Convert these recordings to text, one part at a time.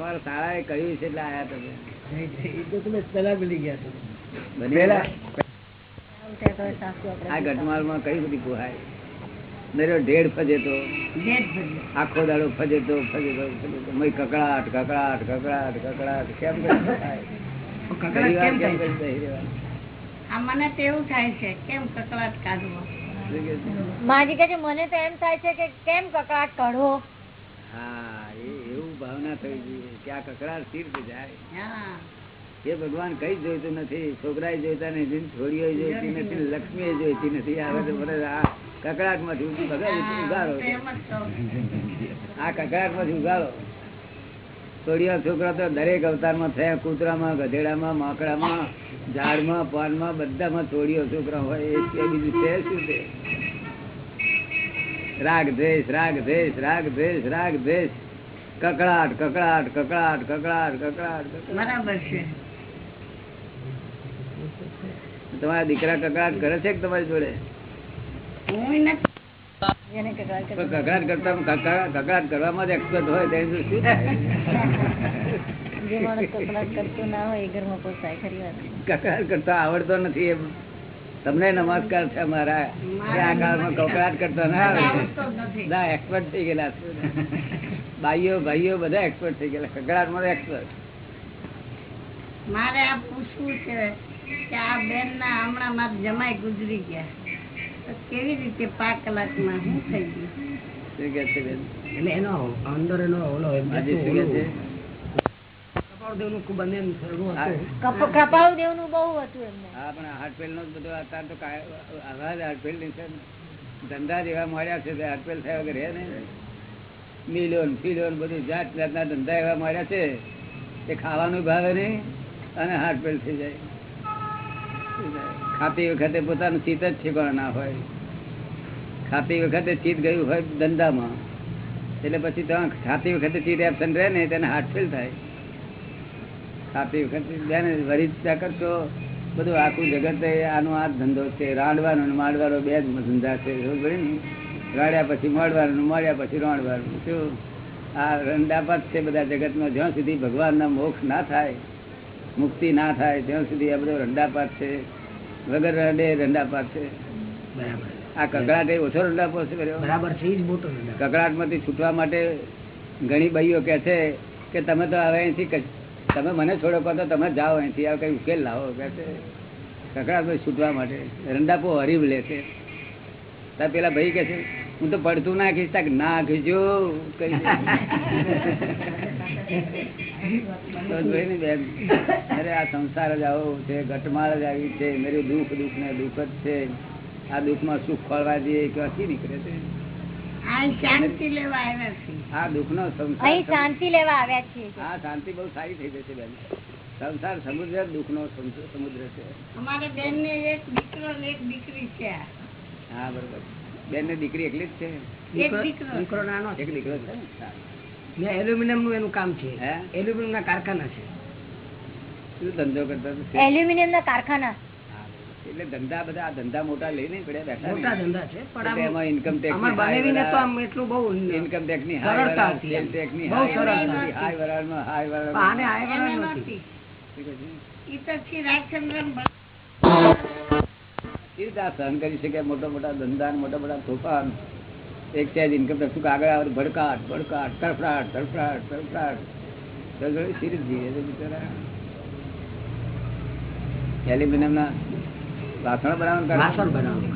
તમારા શાળાએ કહ્યું છે એટલે આયા તમે. એ તો તમે પેલા ભૂલી ગયા છો. પેલા આ ઘટમાળમાં કઈ બધી પોહાય? દરિયો ઢેડ ફજે તો આખો દાડો ફજે તો ફજે તો ફજે તો. મય કકડાટ કકડાટ કકડાટ કકડાટ. કેમ કરી થાય? કકડાટ કેમ ઘણી વાર થાય છે? કેમ કરી રહેવાનું? આ મને તો એવું થાય છે કેમ કકડાટ કાઢવો? માજી કે મને તો એમ થાય છે કે કેમ કકડાટ કાઢવો? હા. એ એવું ભાવના થવી જોઈએ. કે આ કકડાટ સ્થિર જાય. એ ભગવાન કઈ જોઈતું નથી. છોકરા જોઈતા નથી છોડીઓ જોઈતી નથી લક્ષ્મી જોઈતી નથી આવે તો બધા આ કકડાટમાંથી ભગવાન ઉગાડો આ કકડાટમાંથી ઉગાડો છોડીઓ છોકરા તો દરેક અવતારમાં થયા. કૂતરામાં ગધેડામાં માકડામાં ઝાડમાં પાનમાં બધામાં છોડીઓ છોકરા હોય. એ બીજું છે શું છે? રાગ દ્વેષ રાગ દ્વેષ રાગ દ્વેષ રાગ દ્વેષ કકડાટ કકડાટ કકડાટ કકડાટ કકડાટ બરાબર છે. તમારા દીકરા કકડાટ કરે છે કે તમારી જોડે? કકડાટ કરતા કકડાટ કરવામાં જ એક્સપર્ટ હોય તેની શું કકડાટ કરતું ના હોય એ ઘરમાં પોસાય ખરી વાત કકડાટ કરતા આવડતો નથી એમ. તમને નમસ્કાર છે મારા. આ કાળમાં કકડાટ કરતા ના આવે એક્સપર્ટ થઈ ગયેલા ભાઈઓ ભાઈઓ બધા એક્સપર્ટ થઈ ગયેલા. માં એક્સપર્ટ મારે આ પૂછવું છે કે આ બેન ના હમણાં મારા જમાઈ ગુજરી ગયા. તો કેવી રીતે પાંચ કલાકમાં શું થઈ ગયું? શું કે છે બેન? એટલે એનો અંદર એનો ઓલો એમ શું કે છે? કપાળદેવનું ખૂબ બંને એમ સરખું હા. હતું. કપ- બહુ હતું એમને. હા પણ હાર્ટફેલ નો બધો અત્યારે તો કાય- આવા જ હાર્ટફેલની છે. ને. ધંધા જેવા મળ્યા છે હાર્ટફેલ થયા વગર રહે ને મિલોન, ફિલોન બધું જાત જાતના ધંધા એવા મળ્યા છે કે ખાવાનું ભાવે નહીં અને હાર્ટફેલ થઈ જાય. ખાતી વખતે પોતાનું ચિત્ત જ ઠેકાણા હોય. ખાતી વખતે ચિત્ત ગયું હોય ધંધામાં, એટલે પછી તો ખાતી વખતે ચિત્ત એબસન્ટ રહે ને તેને હાર્ટફેલ થાય. ખાતી વખતે બેન વરિષ્ઠતા કરશો, બધું આખું જગત આનો આ ધંધો છે, રાંડવાનો ને માંડવાનો બે જ ધંધા છે ખબર ને. રાડ્યા પછી મળવાનું મળ્યા પછી રણવાનું. શું? આ રંડાપત છે બધા જગતમાં જ્યાં સુધી ભગવાનના મોક્ષ ના થાય મુક્તિ ના થાય ત્યાં સુધી આ બધો રંડાપાત છે. વગર રંડે રંડાપાત છે. બરાબર. આ કકડાટ એ ઓછો રંડાપો છે બરાબર છે ઈ જ મોટો નંબર. કકડાટમાંથી છૂટવા માટે ઘણી ભાઈઓ કે છે કે તમે તો હવે અહીંથી તમે મને છોડો કહો તો તમે જાઓ અહીંથી. આ કઈ ઉકેલ લાવો કે છે. કકડાટ છૂટવા માટે. રંડાપો હરીફ લે છે. પેલા ભાઈ કે છે હું તો પડતું નાખીશ તાક નાખજો બેન અરે આ સંસાર જ આવો છે ઘટમાળ જ આવી છે મેરું દુઃખ દુઃખ ને દુઃખ જ છે. આ દુઃખમાં સુખ ખોળવા દઈએ ક્યાંથી નીકળે છે? આ દુઃખ નો સંસાર શાંતિ લેવા આવ્યા છીએ. આ શાંતિ બહુ સારી થઈ જશે બેન. સંસાર સમુદ્ર દુઃખ નો સમુદ્ર છે. અમારે બેન ને એક દીકરો ને એક દીકરી છે. હા બરોબર. બેન ને દીકરી એકલી જ છે. દીકરો નાનો એક દીકરો છે. ને? એલ્યુમિનિયમનું એનું કામ છે. એલ્યુમિનિયમ ના કારખાના છે. શું ધંધો કરતા એલ્યુમિનિયમ ના કારખાના. એટલે ધંધા બધા ધંધા મોટા લઈને પડ્યા બેઠા મોટા ધંધા છે પણ એમાં income અમારની તો આમ એટલું બહુ ઇન્કમ ટેક્સની સરળતા વરાળ, હતી સેલ ટેક્સની બહુ હાઈ વરાળ, હતી. હાઈ વરાળ. આને આ વરાળ નથી? ઈ તો શ્રી રાજચંદ્રન રીતે આ સહન કરી શકે? મોટા મોટા ધંધા મોટા મોટા તોફાન. એક સાઈડ ઇન્કમ ટેક્સ શું આગળ આવે? ભડકાટ ભડકાટ તડફડાટ તડફડાટ તડફડાટ. સિરીઝ જીવે છે બિચારા એલ્યુમિનિયમ વાસણ બનાવવાનું વાસણ બનાવવાનું.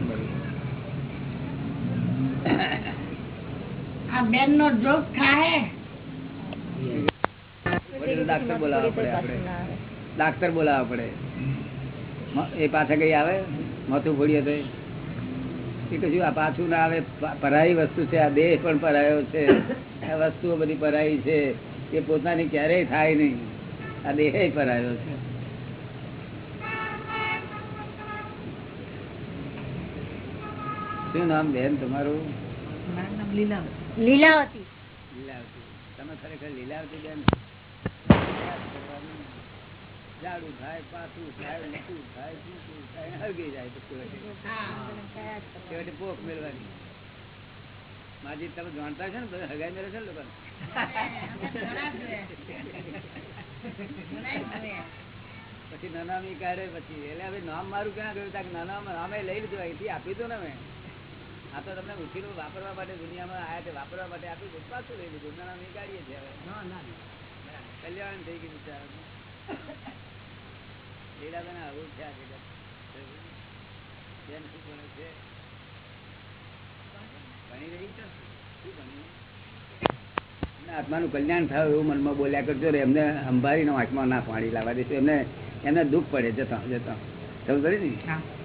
આ બેન નો જોગ થાય ડાક્ટર બોલાવવા પડે આપણે. ડાક્ટર બોલાવવા પડે. એ પાછા કઈ આવે? માથું ફોડીએ તો એ કશું આ પાછું ના આવે પરાઈ વસ્તુ છે આ દેહ પણ પરાયો છે આ વસ્તુઓ બધી પરાઈ છે એ પોતાની ક્યારેય થાય નહીં. આ દેહ પરાયો છે. શું નામ બેન તમારું? લીલાવતી. લીલાવતી. તમે ખરેખર લીલાવતી બેન? જાડું થાય પાછું થાય ઊંચું થાય ઊંચું થાય હળગી જાય તો છેવટે. છેવટે મેળવાની. માજી તમે જાણતા છો ને બધા હગાઈ મેળવે છે ને લોકો પછી નાનામી કાઢે પછી એટલે હવે નામ મારું ક્યાં ગયું? ત્યાં નાના નામે લઈ લીધું અહીંથી આપી દો ને મેં. આ તો તમને ઉછીરો વાપરવા માટે દુનિયામાં આયા છે વાપરવા માટે આપી દો પાછું લઈ લીધું. નાનામી કાઢીએ છીએ હવે. ના ના કલ્યાણ થઈ ગયું બિચારાનું લીલાબેન આવું છે આ જગત બેન શું ભણે છે? ભણી રહી છે? શું ભણી આત્માનું કલ્યાણ થાય એવું મનમાં બોલ્યા કરજો ને એમને અંબારીનો આત્મા ના પાણી લાવવા દેશે. એમને એમને દુઃખ પડે જતા જતા સમજ ને?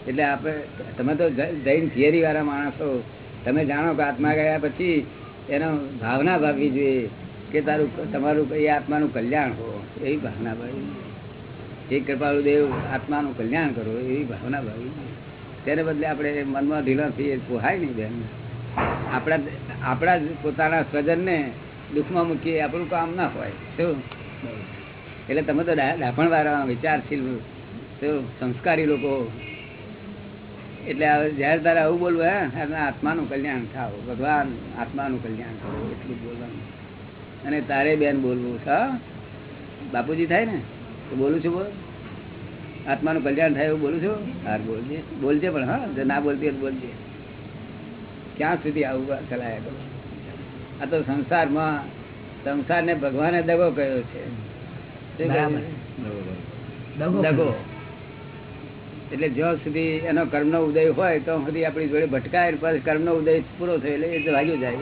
એટલે આપણે તમે તો જૈન થિયરી વાળા માણસો તમે જાણો કે આત્મા ગયા પછી એનો ભાવના ભાવવી જોઈએ કે તારું તમારું એ આત્માનું કલ્યાણ હો. એવી ભાવના ભાવી એ કૃપાળુ દેવ આત્માનું કલ્યાણ કરો એવી ભાવના ભાવી તેને બદલે આપણે મનમાં ઢીલા થઈએ પોહાય નહીં બેન. આપણા આપણા પોતાના સ્વજનને દુઃખમાં મૂકીએ આપણું કામ ના હોય. શું? એટલે તમે તો ડાપણ વાળા વિચારશીલ શું? સંસ્કારી લોકો. એટલે જયારે તારે આવું બોલવું હે એના આત્માનું કલ્યાણ થાવ. ભગવાન આત્માનું કલ્યાણ કરો, એટલું બોલવાનું. અને તારે બેન બોલવું છે? બાપુજી થાય ને? બોલું છું બોલ. આત્માનું કલ્યાણ થાય એવું બોલું છું? હાર બોલજે. બોલજે પણ હા ના બોલતી બોલજે. ક્યાં સુધી આવું ચલાયા કરો આ તો? સંસારમાં સંસારને ભગવાને દગો કયો છે. દગો એટલે જ્યાં સુધી એનો કર્મનો ઉદય હોય તો સુધી આપણી જોડે ભટકાય પછી કર્મનો ઉદય પૂરો થયો એટલે એ તો ભાગ્યું જાય.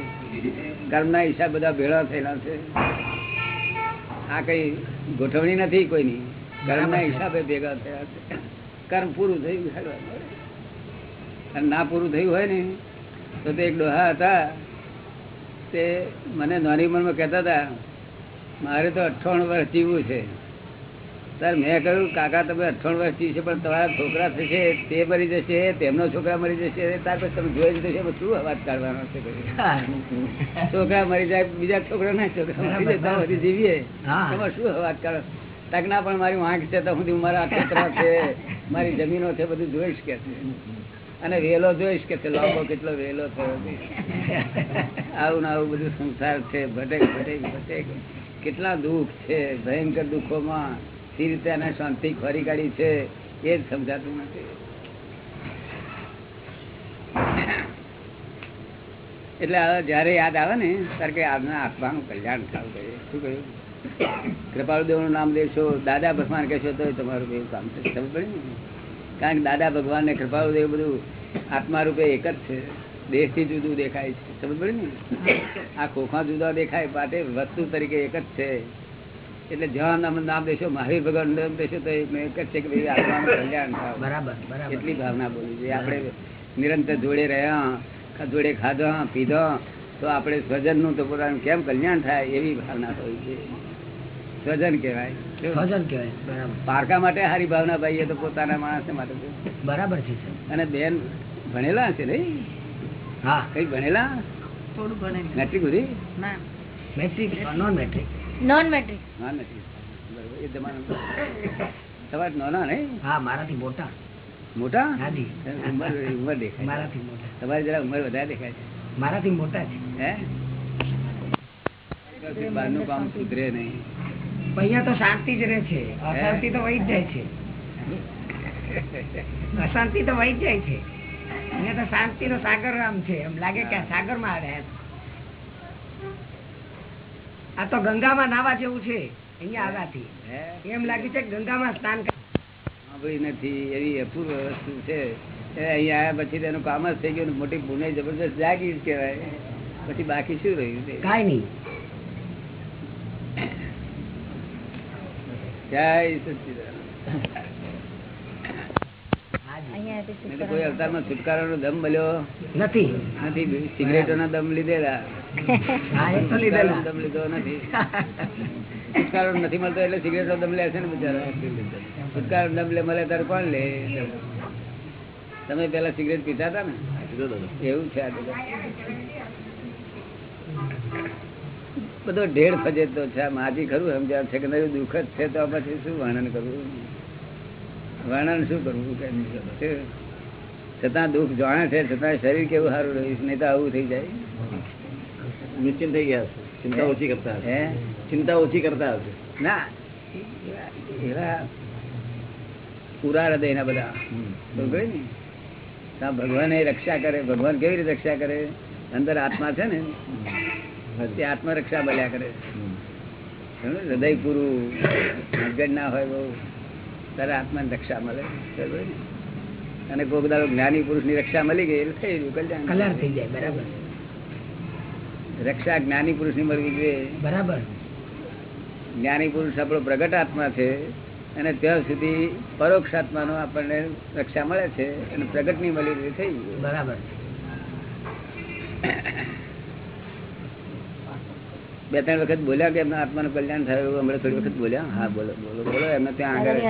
કર્મના હિસાબ બધા ભેળા થયેલા છે. આ કઈ ગોઠવણી નથી કોઈની. કર્મના હિસાબે ભેગા થયા છે. કર્મ પૂરું થયું અને ના પૂરું થયું હોય ને તો તે એક ડોહા હતા. તે મને નાની ઉંમરમાં કહેતા હતા મારે તો અઠ્ઠાણું વર્ષ જીવવું છે. સર મેં કહ્યું કાકા તમે અઠ્ઠાણું વર્ષથી છે પણ તમારા છોકરા થશે તે મરી જશે તેમનો છોકરા મરી જશે ત્યાર પછી તમે જોઈ જશે શું અવાજ કાઢવાનો છે છોકરા મરી જાય બીજા છોકરા ના છોકરા મરી જાય બધી જીવીએ. હા. શું અવાજ કાઢો? તકના પણ મારી વાંક છે તો હું મારા છોકરા છે મારી જમીનો છે બધું જોઈશ કે. અને વેલો જોઈશ કે છે લોકો કેટલો વેલો થયો આવું ને આવું બધું સંસાર છે ભટેક ભટેક ભટેક. કેટલા દુઃખ છે ભયંકર દુઃખોમાં. સી રીતે એને શાંતિ ખોરી કાઢી છે, એ જ સમજાતું નથી. એટલે જયારે યાદ આવે ને, ત્યારે આજના આત્માનું કલ્યાણ થવું શું કહ્યું? કૃપાળુદેવનું નામ લેશો, દાદા ભગવાન કહેશો તો તમારું એવું કામ થશે. ખબર પડે ને? કારણ કે દાદા ભગવાન ને કૃપાળુદેવ બધું આત્મા રૂપે એક જ છે. દેહથી જુદું દેખાય છે. સમજ પડે ને? આ ખોખા જુદા દેખાય, પાટે વસ્તુ તરીકે એક જ છે. એટલે જ્યાં નામ નામ દેશો મહાવીર ભગવાન નામ દેશો તો એક એક કે ભાઈ આત્માનું કલ્યાણ થાય. બરાબર બરાબર. એટલી ભાવના બોલી છે. આપણે નિરંતર જોડે રહ્યા જોડે ખાધો પીધો તો આપણે સ્વજનનું તો પોતાનું કેમ કલ્યાણ થાય એવી ભાવના હોય છે. સ્વજન કહેવાય. સ્વજન કહેવાય બરાબર. પારકા માટે સારી ભાવના ભાઈએ તો પોતાના માણસ માટે બરાબર છે અને બેન ભણેલા છે નહીં? હા. કઈ ભણેલા? થોડું ભણેલા. મેટ્રિક સુધી? ના. Matric non matric non matric non matric બરોબર. એ જમાનો તમારે નાના નહીં? હા મારાથી મોટા. મોટા. ઉંમર ઉંમર દેખાય મારાથી મોટા. તમારી જરા ઉંમર વધારે દેખાય છે. મારાથી મોટા છે. હે? બહારનું કામ સુધરે નહીં. અહીંયા તો શાંતિ જ રહે છે. અશાંતિ તો વહી જ જાય છે. અશાંતિ તો વહી જ જાય છે. અહીંયા તો શાંતિ નો સાગર આમ છે. એમ લાગે કે આ સાગરમાં આવ્યા. આ તો ગંગામાં નાવા જેવું છે. અહીંયા આવ્યાથી એમ લાગ્યું છે ગંગામાં સ્નાન નથી એવી અપૂર્વ વસ્તુ છે. અહીંયા આવ્યા પછી તેનું કામ જ થઈ ગયું મોટી પુણે જબરદસ્ત જાગી જ કહેવાય. પછી બાકી શું રહ્યું છે કાંઈ નહીં. જય સચ્ચિદાનંદ હાજી. અવતારમાં છુટકારો નો દમ મળ્યો? નથી. નથી દમ લીધેલા. તો લીધેલા. દમ લીધો નથી. છુટકારો નથી મળતો એટલે સિગરેટનો દમ લે છે ને બિચારા. છુટકારો દમ લે મળે ત્યારે કોણ લે? તમે પેલા સિગરેટ પીતા હતા ને? એવું છે આ બધું. બધો ઢેર ફજેતો છે. માજી ખરું સમજાવ છે કે નહીં દુઃખ જ છે તો પછી શું વર્ણન કરવું? વર્ણન શું કરવું? છતાં દુઃખ જાણે છે છતાં શરીર કેવું સારું રહ્યું નહીં તો આવું થઈ જાય. નિશ્ચિંત થઈ ગયા હશે. ચિંતા ઓછી કરતા હશે. ચિંતા ઓછી કરતા હશે. ના. એવા પૂરા હૃદયના બધા. સમજાય ને? ભગવાન એ રક્ષા કરે. ભગવાન કેવી રીતે રક્ષા કરે? અંદર આત્મા છે ને? તે આત્મરક્ષા બન્યા કરે. હૃદય પૂરું મગજ ના હોય બહુ. ત્યારે આત્માની રક્ષા મળે. અને દાડો જ્ઞાની પુરુષની રક્ષા મળી ગઈ એટલે થઈ ગયું કલ્યાણ. કલ્યાણ થઈ જાય બરાબર. રક્ષા જ્ઞાની પુરુષની મળવી જોઈએ. બરાબર. જ્ઞાની પુરુષ આપણો પ્રગટ આત્મા છે અને ત્યાં સુધી પરોક્ષ આત્માનો આપણને રક્ષા મળે છે અને પ્રગટની મળી થઈ ગયું. બરાબર. બે ત્રણ વખત બોલ્યા કે એમના આત્માનું કલ્યાણ થયું હમણાં થોડી વખત બોલ્યા. હા બોલો બોલો બોલો. એમને ત્યાં આગળ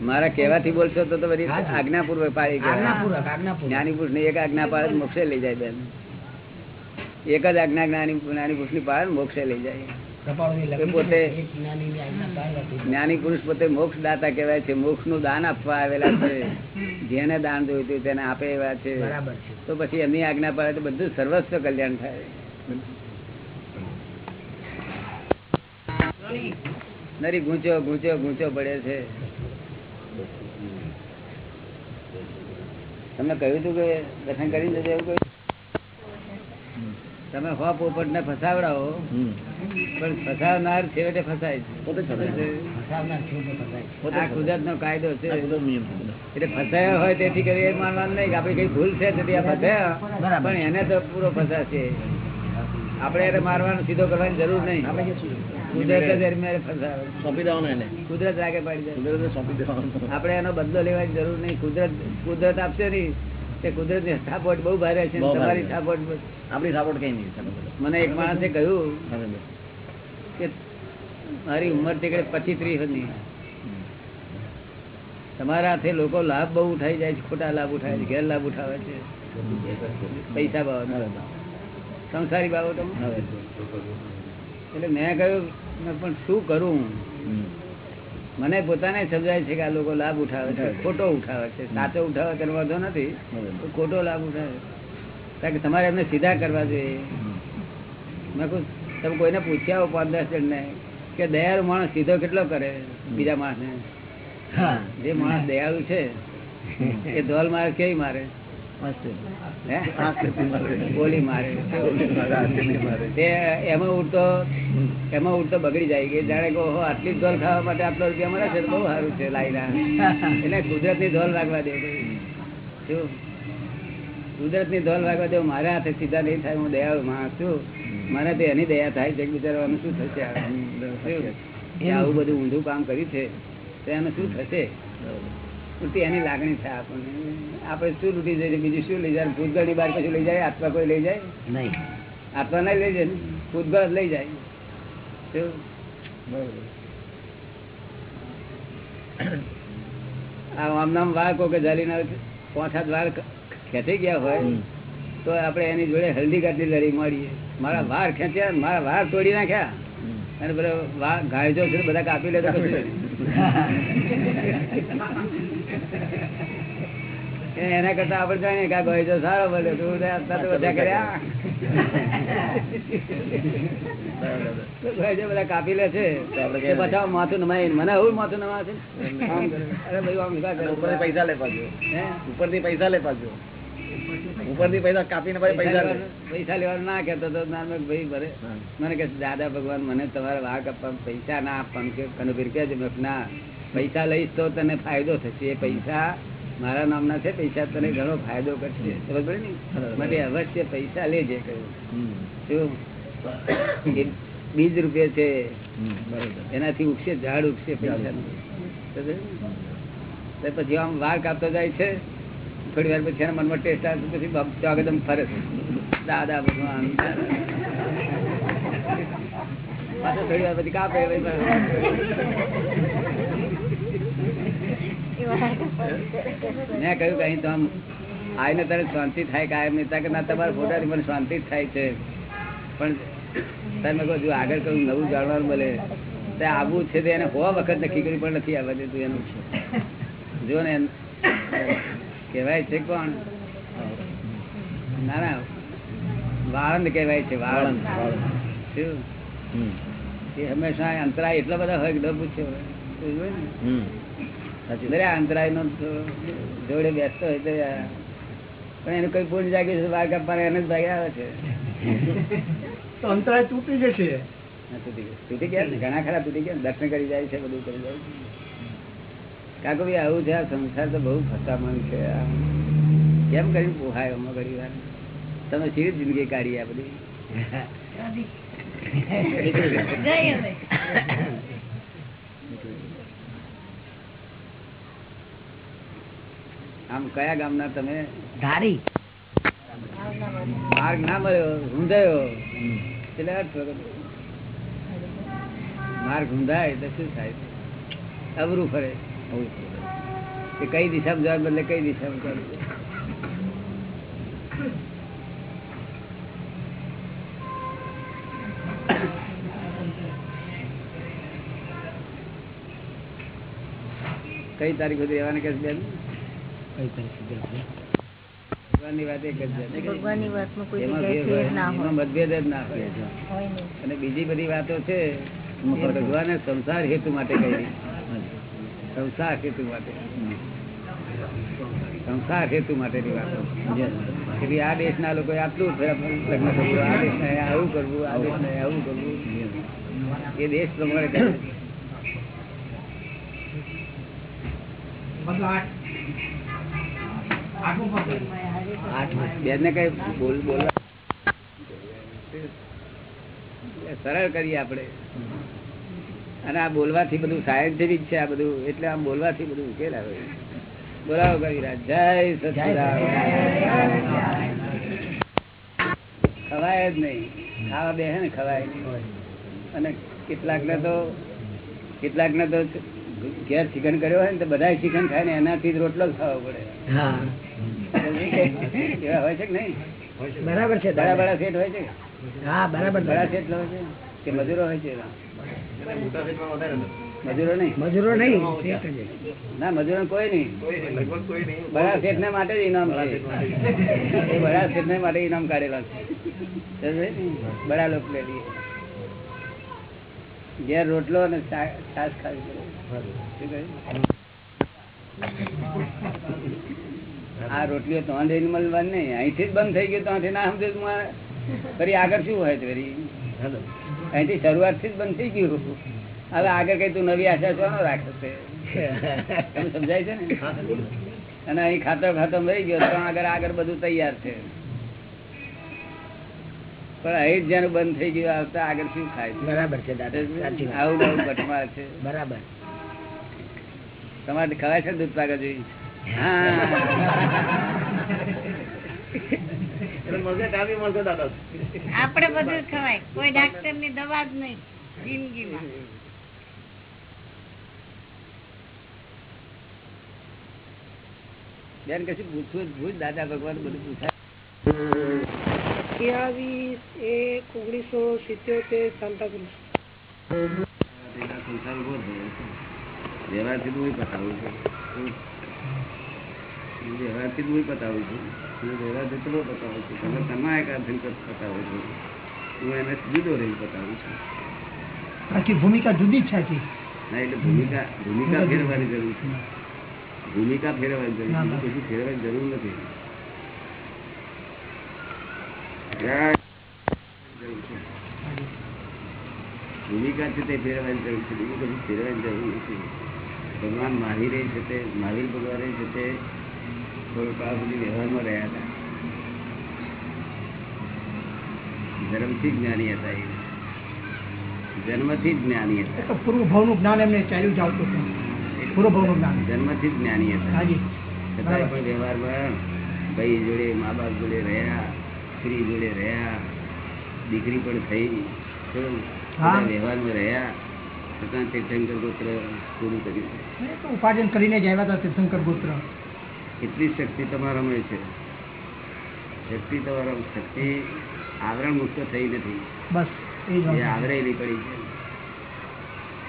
મારા કેવાથી બોલશો તો તો બધી આજ્ઞાપૂર્વક પાડી ગયા આજ્ઞાપૂર્વક આજ્ઞાપૂર્વક. જ્ઞાની પુરુષની એક આજ્ઞા પાડે મોક્ષે લઈ જાય બેન. એક જ આજ્ઞા જ્ઞાની જ્ઞાની પુરુષની પાડે મોક્ષે લઈ જાય. જ્ઞાની પુરુષ પોતે મોક્ષ દાતા કહેવાય છે મોક્ષનું દાન આપવા આવેલા છે. જેને દાન જોયું હતું તેને આપે એવા છે. તો પછી એમની આજ્ઞા પાડે તો બધું સર્વસ્વ કલ્યાણ થાય. નરી ગૂંચો ગૂંચો ગૂંચો પડે છે. તમને કહ્યું હતું કે દર્શન કરીને દેજો એવું કહ્યું? તમે હો પોપટ ને ફસાવડાવો પણ ફસાવનાર છેવટે ફસાય છે. આ કુદરત નો કાયદો છે. એટલે ફસાયા હોય તેથી કરી એ માનવાનું નહીં કે આપડે કઈ ભૂલ છે તેથી આ ફસાયા. પણ એને તો પૂરો ફસાશે. આપણે એને મારવાનો સીધો કરવાની જરૂર નહીં. કુદરત આપશે નહીં. તે કુદરતની સાપોટ બહુ ભારે છે. તમારી સાપોટ આપણી સાપોર્ટ કઈ નહીં મને એક માણસે કહ્યું કે મારી ઉંમર તે પચીસ ત્રીસની તમારા હાથે લોકો લાભ બહુ ઉઠાઈ જાય છે ખોટા લાભ ઉઠાવે છે ગેર લાભ ઉઠાવે છે. પૈસા બાબત સંસારી બાબતો એટલે મેં કહ્યું પણ શું કરું. મને પોતાને સમજાય છે કે આ લોકો લાભ ઉઠાવે છે ખોટો ઉઠાવે છે. સાચો ઉઠાવે તેનો વાંધો નથી ખોટો લાભ ઉઠાવે કારણ કે તમારે એમને સીધા કરવા જોઈએ. મેં કહું તમે કોઈને પૂછ્યા પાંચ દસ જણને કે દયાળુ માણસ સીધો કેટલો કરે બીજા માણસને? હા. જે માણસ દયાળુ છે એ ધોલ મારે કેવી મારે? એમાં ઉડતો એમાં ઉડતો બગડી જાય કે જાણે કે આટલી ધોલ ખાવા માટે આટલો રૂપિયા મળે છે બહુ સારું છે લાઈના એટલે કુદરતની ધોલ રાખવા દે શું? કુદરતની ધોલ રાખવા દે મારા હાથે સીધા નહીં થાય હું દયા માણસ છું. મને તો એની દયા થાય છે બિચારવાનું શું થશે? આવું બધું ઊંધું કામ કર્યું છે તો એનું શું થશે? ઉલટી એની લાગણી થાય આપણને. આપણે શું લૂટી જાય બીજું શું લઈ જાય? ભૂતગળની બાર કશું લઈ જાય? આત્મા કોઈ લઈ જાય? નહીં. આત્મા નહીં લઈ જાય ભૂતગળ લઈ જાય. આ આમ નામ વાળ કોઈ જાલીના પાંચ સાત વાળ ખેંચી ગયા હોય તો આપણે એની જોડે હલ્દી કાઢી લડી મળીએ. મારા વાળ ખેંચ્યા મારા વાળ તોડી નાખ્યા. અને બધા ગાય જો છે બધા કાપી લે તો કશું નહીં. એ એના કરતા આપણે જાય કા ગાય જો સારો બોલે. તું બધા કર્યા. બધા કાપી લે છે. પાછા માથું નમાય મને એવું માથું નમા છે આમ અરે ભાઈ આમ પૈસા લે પાછો. ઉપરથી પૈસા લે પાછો. ઉપરથી પૈસા કાપીને પૈસા પૈસા લેવાનું ના કેતો તો ભાઈ ભરે. મને કે દાદા ભગવાન મને તમારે વાઘ આપવા પૈસા ના આપવાનું કે કનુભીર કે છે ના પૈસા લઈશ તો તને ફાયદો થશે. એ પૈસા મારા નામના છે પૈસા તને ઘણો ફાયદો કરશે. ખબર પડે ને? માટે અવશ્ય પૈસા લેજે કહ્યું બીજ રૂપે છે. એનાથી ઉગશે ઝાડ ઉગશે પૈસા પછી આમ વાઘ કાપતો જાય છે. થોડી વાર પછી મનમાં ટેસ્ટ આવે પછી ચોગદમ ફરે. દાદા ભગવાન. પાછો થોડી વાર પછી કાપે મેં કહ્યું કે અહીં તો આમ આવીને તારે શાંતિ થાય કાયમ નહીં કે ના, તમારા ફોટાથી મને શાંતિ જ થાય છે. પણ તમે કહું જો આગળ કયું નવું જાણવાનું મળે. તે આવું છે તે એને હોવા વખત નક્કી કરી પણ નથી આવવા દેતું એનું. જો ને કહેવાય છે કોણ? ના ના. વાળંદ કહેવાય છે વાળંદ. શું? એ હંમેશા અંતરાય એટલા બધા હોય. કે ન? પૂછ્યો. દરેક અંતરાય નો જોડે બેસતો હોય તો પણ એનું કઈ પૂર્ણ જાગ્યું છે વાર કાપવાના એને જ ભાગે આવે છે. તો અંતરાય તૂટી જશે. તૂટી ગયા. ઘણા ખરા તૂટી ગયા. દર્શન કરી જાય છે બધું કરી જાય છે. કાકો ભાઈ આવું છે આ સંસાર તો બહુ ફસામણ છે કેમ કરી પોહાય અમે ઘણી વાર? તમે સીધી જિંદગી કાઢી આ બધી? આમ કયા ગામના તમે? ધારી. માર્ગ ના મળ્યો ઊંધાયો. એટલે માર્ગ ઊંધાય તો શું થાય? અવરું ફરે. કે કઈ દિશામાં જવા બદલે કઈ દિશામાં જવાનું કઈ તારીખ સુધી રહેવાના કે બેન? ભગવાનની વાત એક જ ભગવાનની વાતમાં કોઈ એમાં. ના હોય. મતભેદ જ ના હોય. હોય અને બીજી બધી વાતો છે એ ભગવાને સંસાર હેતુ માટે કરી સંસાર હેતુ માટે. સંસાર હેતુ માટેની વાતો. કે ભાઈ આ દેશના લોકોએ આટલું લગ્ન કરવું આ દેશને આવું કરવું આ દેશને આવું કરવું. એ દેશ પ્રમાણે કરે બેનને કઈ બોલ બોલવા? સરળ કરીએ આપણે. અને આ બોલવાથી બધું સાયન્ટિફિક છે આ બધું. એટલે આમ બોલવાથી બધું ઉકેલ આવે. બોલાવો કવિરાજ. જય સચિદાન ખવાય જ નહીં. ખાવા બે ને ખવાય. નહીં અને કેટલાક ને તો કેટલાક ને તો ઘેર ચિકન કર્યો હોય ને તો બધા ચિકન ખાય ને એનાથી જ રોટલો ખાવો પડે. હા. એવા હોય છે કે નહીં? બરાબર છે બરાબર. સેટ હોય છે હા બરાબર બડા સેટ હોય છે કે મજૂરો હોય છે મજૂરો નહીં. મજૂરો નહીં ના મજૂરો કોઈ નહીં. બડા શેઠ ને માટે જ ઇનામ છે. શેઠ ને માટે ઇનામ કાઢેલા છે. સમજે? લોકો લઈએ. ઘેર રોટલો અને છાસ ખાવી? આ રોટલીઓ તો લઈને મળવાની નહીં અહીંથી જ બંધ થઈ ગયું તો અહીંથી ના સમજે તો ફરી આગળ શું હોય ફરી? અહીંથી શરૂઆતથી જ બંધ થઈ ગયું હવે આગળ કઈ તું નવી આશા શું રાખે. છે સમજાય છે ને? અને અહીં ખાતો ખાતો મરી ગયો તો આગળ આગળ બધું તૈયાર છે. પણ અહીં જ જેનું બંધ થઈ ગયું આવતા આગળ શું ખાય છે? બરાબર છે દાદા આવું બહુ ઘટમાળ છે. બરાબર. તમારે ખવાય છે દૂધ પાકા જોઈ હા. આપણે બધું ખવાય. કોઈ ડાક્ટરની દવા જ નહીં જિંદગીમાં. બેન કશું પૂછવું જ દાદા ભગવાન બધું પૂછાય. અઠ્યાવીસ એક ઓગણીસો સિત્યોતેર સાંતાક્રુઝ. વ્યવહારથી હું પતાવું છું. હું વ્યવહારથી હું પતાવું છું. અને વ્યવહારથી ચલો પતાવું છું. તમે તન્માયકારથી પતાવો છો. હું એને જુદો રહી પતાવું છું. આખી ભૂમિકા જુદી જ છે આખી ના એટલે ભૂમિકા ભૂમિકા ફેરવાની જરૂર છે. ભૂમિકા ફેરવાની જરૂર છે. પછી ફેરવાની જરૂર નથી. ભૂમિકા છે તે ફેરવાની જરૂર છે. બીજું કશું ફેરવાની જરૂર નથી. ભગવાન મહાવીરે છે તે મહાવીર ભગવાન છે તે થોડો કાળ સુધી વ્યવહારમાં રહ્યા હતા. ધર્મથી જ્ઞાની હતા એ. જન્મથી જ્ઞાની હતા. પૂર્વ ભાવનું જ્ઞાન એમને ચાલ્યું જ આવતું હતું. પૂર્વ ભાવનું જ્ઞાન. જન્મથી જ્ઞાની હતા. છતાંય પણ વ્યવહારમાં ભાઈ જોડે મા બાપ જોડે રહ્યા સ્ત્રી જોડે રહ્યા દીકરી પણ થઈ. વ્યવહારમાં રહ્યા. છતાં તીર્થંકર ગોત્ર પૂરું કર્યું. ઉપાર્જન કરીને જ આવ્યા હતા તીર્થંકર ગોત્ર. એટલી શક્તિ તમારામાં છે? શક્તિ તમારા શક્તિ આવરણ મુક્ત થઈ નથી. બસ એ આવરેલી પડી છે.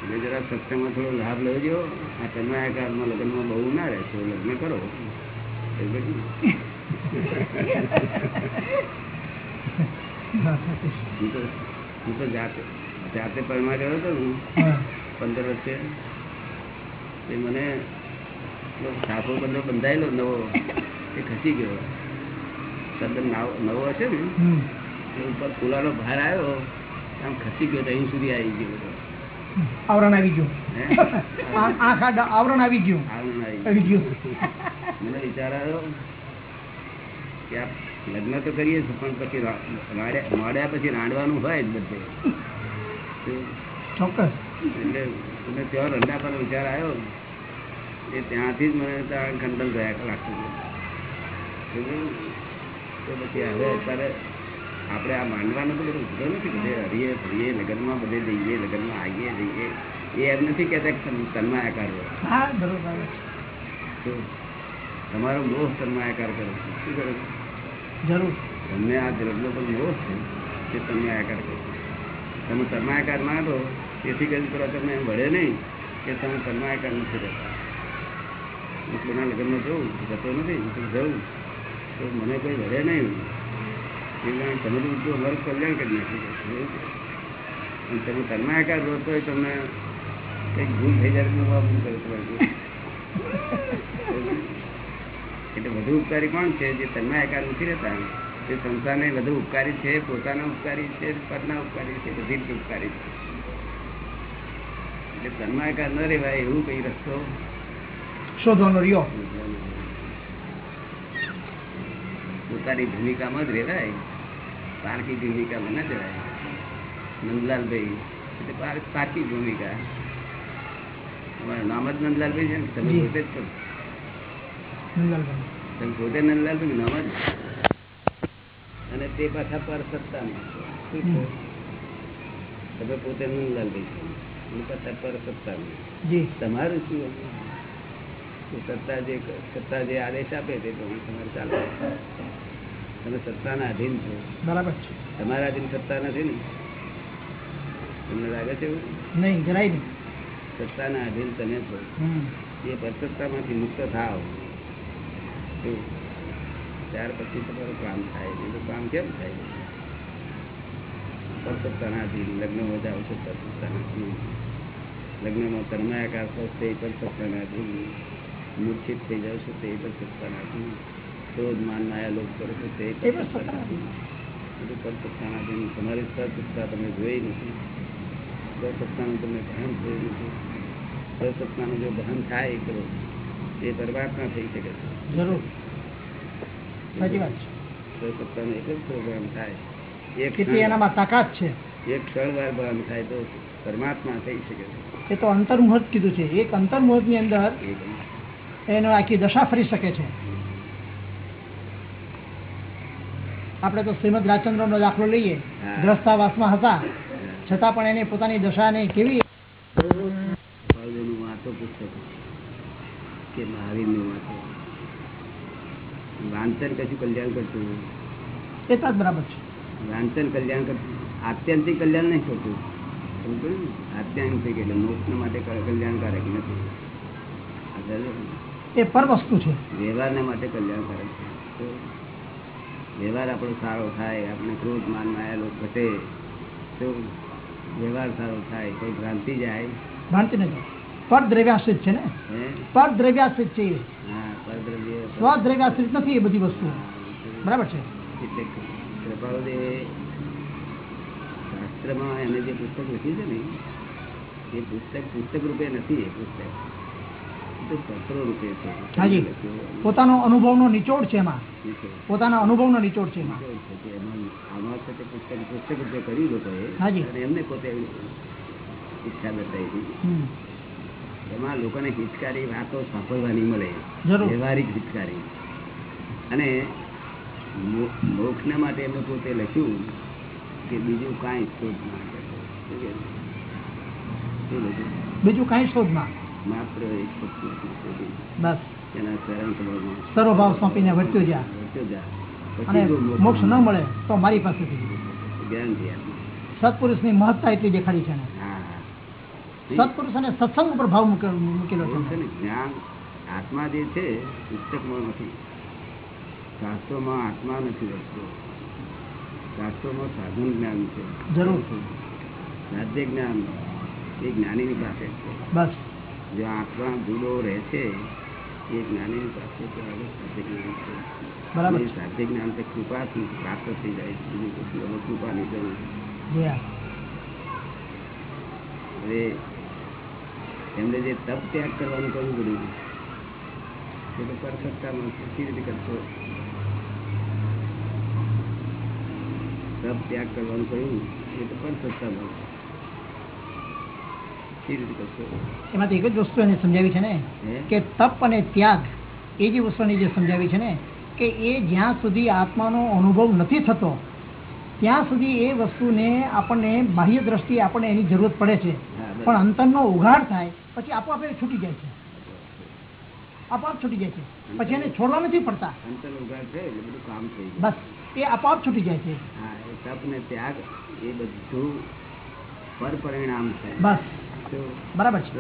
એટલે જરા સત્સંગમાં થોડો લાભ લેજો. આ તન્માયાકારમાં લગ્નમાં બહુ ના રહેશો લગ્ન કરો. હું તો જાતે જાતે પરમા ગયો હતો હું. પંદર વર્ષે. તે મને સાફો બંધો બંધાયેલો નવો. એ ખસી ગયો. તદ્દન નવો હશે ને એ ઉપર ફૂલાનો ભાર આવ્યો આમ ખસી ગયો અહીં સુધી આવી ગયો. આવરણ આવી ગયું. આખા આવરણ આવી ગયું. આવરણ આવી ગયું. મને વિચાર આવ્યો કે આ લગ્ન તો કરીએ છીએ પણ પછી માડ્યા પછી રાંડવાનું હોય જ બધે. ચોક્કસ. એટલે મને ત્યાં રંડા પર વિચાર આવ્યો એ ત્યાંથી જ મને ત્યાં ગંડલ થયા લાગતું હતું તો પછી હવે અત્યારે આપણે આ માનવાનું તો બધું નથી બધે હરીએ ફરીએ લગ્નમાં બધે જઈએ લગ્નમાં આવીએ જઈએ. એ એમ નથી કહેતા તન્માયાકાર તમારો મોહ તન્માયાકાર કરો. શું કરો? જરૂર. તમને આ દ્રવ્યો પર મોહ છે તે તન્માયાકાર કરો. તમે તન્માયાકાર ના રહો તેથી કરી પેલા તમને એમ વળે નહીં કે તમે તન્માયાકાર નથી રહેતા. હું લગ્નમાં જવું જતો નથી, હું તો તો મને કોઈ વળે નહીં. એ કારણે તમે બધું અમારું કલ્યાણ કરી નાખ્યું. અને તમે તન્માયાકાર રહો તો તમને કંઈક ભૂલ થઈ જાય તો હું આ ભૂલ કરું એટલે વધુ ઉપકારી કોણ છે? જે તન્માયાકાર નથી રહેતા. તે સંસારને વધુ ઉપકારી છે, પોતાના ઉપકારી છે, પરના ઉપકારી છે, બધી રીતે ઉપકારી છે. એટલે તન્માયાકાર ન રહેવાય એવું કઈ રસ્તો શોધવાનો રહ્યો પોતાની ભૂમિકામાં જ રહેવાય. પારકી ભૂમિકામાં ન જવાય. નંદલાલભાઈ એટલે પારકી ભૂમિકા. તમારું નામ જ નંદલાલભાઈ છે ને? તમે પોતે જ. તમે પોતે નંદલાલભાઈ નામ જ અને તે પાછા પર સત્તા તમે પોતે નંદલાલભાઈ છો. પાછા પર સત્તા તમારું શું? સત્તા જે સત્તા જે આદેશ આપે તે પ્રમાણે તમારે ચાલે તમે સત્તાના અધીન છો. બરાબર છે. તમારા અધીન સત્તા નથી ને? તમને લાગે છે એવું? નહીં જરાય નહીં. સત્તાના અધીન તમે છો. એ પરસત્તામાંથી મુક્ત થાવ ત્યાર પછી તમારું કામ થાય એ તો કામ કેમ થાય પરસત્તાના અધીન લગ્નમાં જાઓ છો પરસત્તાના અધીન લગ્નમાં તન્માયાકાર તે પરસત્તાના અધીન મૂર્છિત થઈ જાવ છો તે પણ સત્તા નથી. ક્રોધ માન માયા લોક કરો છો તે પણ સત્તા નથી. બધું સત્તા નથી. તમારી સત્તા તમે જોઈ નથી. સત્તાનું તમને ભાન થયું નથી સત્તાનું જો ભાન થાય કરો એ પરમાત્મા થઈ શકે છે. જરૂર. સાચી વાત છે. એક જ પ્રોગ્રામ થાય. એક એનામાં તાકાત છે. એક ક્ષણ વાર ભાન થાય તો પરમાત્મા થઈ શકે છે. એ તો અંતર્મુહૂર્ત કીધું છે. એક અંતર્મુહૂર્તની અંદર એનો આખી દશા ફરી શકે છે. આપણે તો શ્રીમદ રાજચંદ્રનો દાખલો લઈએ. ગ્રસ્તાવાસમાં હતા. છતાં પણ એને પોતાની દશાને કેવી વાંચો પુસ્તક કે મહાવીરનું વાંચો વાંચન કશું કલ્યાણ કરતું એ તો બરાબર છે. વાંચન કલ્યાણ કરતું આત્યંતિક કલ્યાણ નહીં કરતું. ને? આત્યંતિક એટલે મોક્ષ માટે કલ્યાણકારક નથી. આ એ પર વસ્તુ છે. વ્યવહારના માટે કલ્યાણકારક છે. વ્યવહાર આપણો સારો થાય આપણે ક્રોધ માન માયા ઘટે તો વ્યવહાર સારો થાય કોઈ ભ્રાંતિ જાય. ભ્રાંતિ નથી પર દ્રવ્યાશ્રિત છે ને? પર દ્રવ્યાશ્રિત છે એ. સ્વદ્રવ્યાશ્રિત નથી એ બધી વસ્તુ. બરાબર છે? કૃપાળુદેવે શાસ્ત્રમાં એને જે પુસ્તક લખ્યું છે ને એ પુસ્તક પુસ્તક રૂપે નથી એ પુસ્તક. તો પત્રો છે હાજી. પોતાનો અનુભવનો નિચોડ છે એમાં. પોતાના અનુભવનો નિચોડ છે એમાં કેવું છે કે એમાં આમાં છે પુસ્તક પુસ્તક રૂપે કર્યું લોકોએ હાજી. એમને પોતે ઈચ્છા બતાવી હતી એમાં લોકોને હિતકારી વાતો સાંભળવાની મળે વ્યવહારિક હિતકારી અને મોક્ષના માટે એમને પોતે લખ્યું કે બીજું કાંઈ શોધ ના? બીજું કાંઈ શોધમાં માત્ર એક બસ. એના શરણ સર્વભાવ સોંપીને વર્ત્યો જા વર્ત્યો જા. અને મોક્ષ ન મળે તો મારી પાસેથી. ગેરંટી ની સત્પુરુષની મહત્તા એટલી દેખાડી છે સત્પુરુષ અને સત્સંગ ઉપર ભાવ મૂકેલો છે ને જ્ઞાન આત્મા જે છે પુસ્તકમાં નથી. શાસ્ત્રોમાં આત્મા નથી વસ્તુ. શાસ્ત્રોમાં સાધન જ્ઞાન છે. જરૂર. છે સાધ્ય જ્ઞાન એ જ્ઞાનીની પાસે છે. બસ. જો આત્મા ભૂલો રહે છે એ જ્ઞાની પાસે બરાબર. સાથે જ્ઞાન તો કૃપાથી પ્રાપ્ત થઈ જાય છે બીજું કશું હવે કૃપાની જરૂર. હવે એમને જે તપ ત્યાગ કરવાનું કહ્યું બધું એ તો પરફેક્ટામાં કેવી રીતે કરશો. તપ ત્યાગ કરવાનું કહ્યું એ તો પરફેક્ટામાં એમાંથી એક જ વસ્તુ એને સમજાવી છે ને કે તપ અને ત્યાગ એ જે વસ્તુની જે સમજાવી છે ને કે એ જ્યાં સુધી આત્માનો અનુભવ નથી થતો ત્યાં સુધી એ વસ્તુને આપણને બાહ્ય દ્રષ્ટિએ આપણને એની જરૂરત પડે છે. પણ અંતરનો ઉઘાડ થાય પછી આપોઆપ એ છૂટી જાય છે. આપોઆપ છૂટી જાય છે. પછી એને છોડવા નથી પડતા. અંતર ઉગાડ છે એટલે બધું કામ થઈ બસ એ આપોઆપ છૂટી જાય છે. હા એ તપ ને ત્યાગ એ બધું પરપરિણામ છે બસ? બરાબર છે.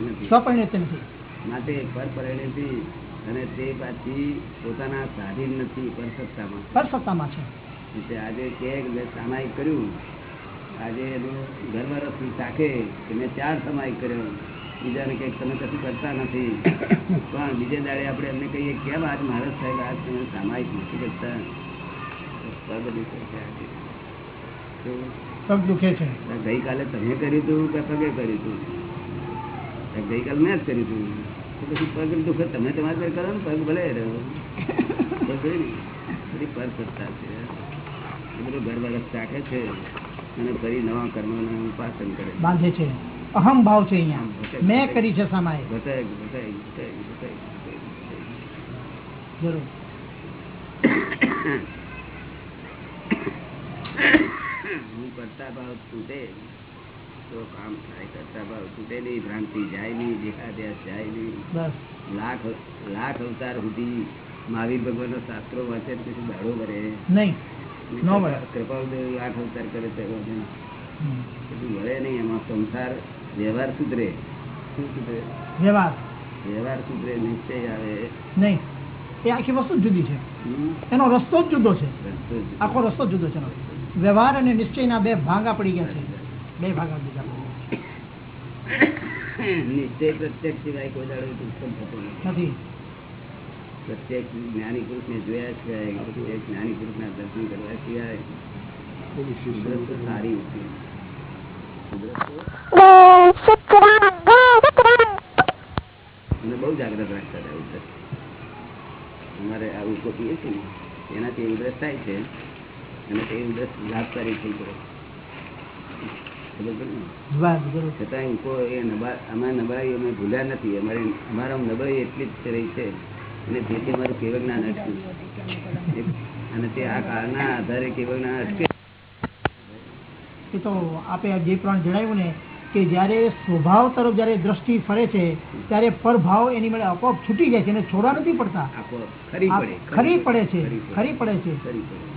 નથી. સ્વપરિણિત નથી. માટે પરપરિણતિ અને તે પાછી પોતાના સ્વાધીન નથી પરસત્તામાં. પર છે. એટલે આજે કે સામાયિક કર્યું. આજે એનું ગર્વરસ ચાખે કે મેં ચાર સામાયિક કર્યો. બીજાને કંઈક તમે કશું કરતા નથી. પણ બીજે દાડે આપણે એમને કહીએ કેમ આજ મહારાજ સાહેબ આજ તમે સામાયિક નથી કરતા. શું? પગ દુખે છે. ગઈકાલે તમે કર્યું હતું કે પગે કર્યું હતું ગઈકાલે મેં જ કર્યું હતું તો પછી પગ દુખે તમે તમારે પર કરો ને પગ ભલે રહ્યો. બધી પર સત્તા છે. એ બધું ઘર વરસ ચાખે છે અને ફરી નવા કર્મોનું ઉપાસન કરે બાંધે છે. અહમ ભાવ છે અહીંયા. મેં કરી છે સમાય ઘટાય ઘટાય ઘટાય ઘટાય જરૂર. હું કરતા ભાવ તૂટે તો કામ થાય. કરતા ભાવ તૂટે નહીં ભ્રાંતિ જાય નહીં દેખાદ્યાસ જાય નહીં. બસ. લાખ લાખ અવતાર સુધી મહાવીર ભગવાનનો શાસ્ત્રો વાંચે ને પછી દાડો કરે. નહીં. નો વળે. લાખ અવતાર કરે બધું વળે નહીં એમાં સંસાર વ્યવહાર સુધરે. શું સુધરે? વ્યવહાર. વ્યવહાર સુધરે નિશ્ચય આવે. નહીં. એ આખી વસ્તુ જુદી છે. એનો રસ્તો જ જુદો છે. આખો રસ્તો જુદો છે એનો. વ્યવહાર અને નિશ્ચયના બે ભાગા પડી ગયા છે. બે ભાગા બીજા પડી ગયા નિશ્ચય પ્રત્યક્ષ સિવાય કોઈ દાડો ઉત્પન્ન થતો નથી. છે. પ્રત્યેક જ્ઞાની પુરુષને જોયા સિવાય પ્રત્યેક જ્ઞાની પુરુષના દર્શન કરવા સિવાય સારી હતી બહુ જાગ્રત રાખતા હતા ઉધરસ અમારે આ ઉકો પીએ છે ને એનાથી ઉધરસ થાય છે. અને તે ઉદસ લાભકારી થઈ પડે. અમારી નબળાઈ અમે ભૂલ્યા નથી. અમારે અમારા નબળાઈ એટલી જ રહી છે. અને તેથી અમારું કેવળ જ્ઞાન અટક્યું. અને તે આ કાળના આધારે કેવળ જ્ઞાન અટકે એ તો આપે જે પ્રમાણે જણાવ્યું ને કે જ્યારે સ્વભાવ તરફ જ્યારે દ્રષ્ટિ ફરે છે ત્યારે પરભાવ એની મળે આપોઆપ છૂટી જાય છે અને છોડવા નથી પડતા. ખરી પડે છે ખરી પડે. છે.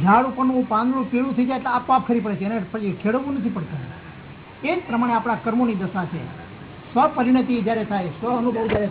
ઝાડ ઉપરનું પાંદડું પીળું થઈ જાય એટલે આપોઆપ ખરી પડે છે એને પછી ખેડવવું નથી પડતું. એ જ પ્રમાણે આપણા કર્મોની દશા છે. સ્વપરિણતિ જ્યારે થાય સ્વ અનુભવ જ્યારે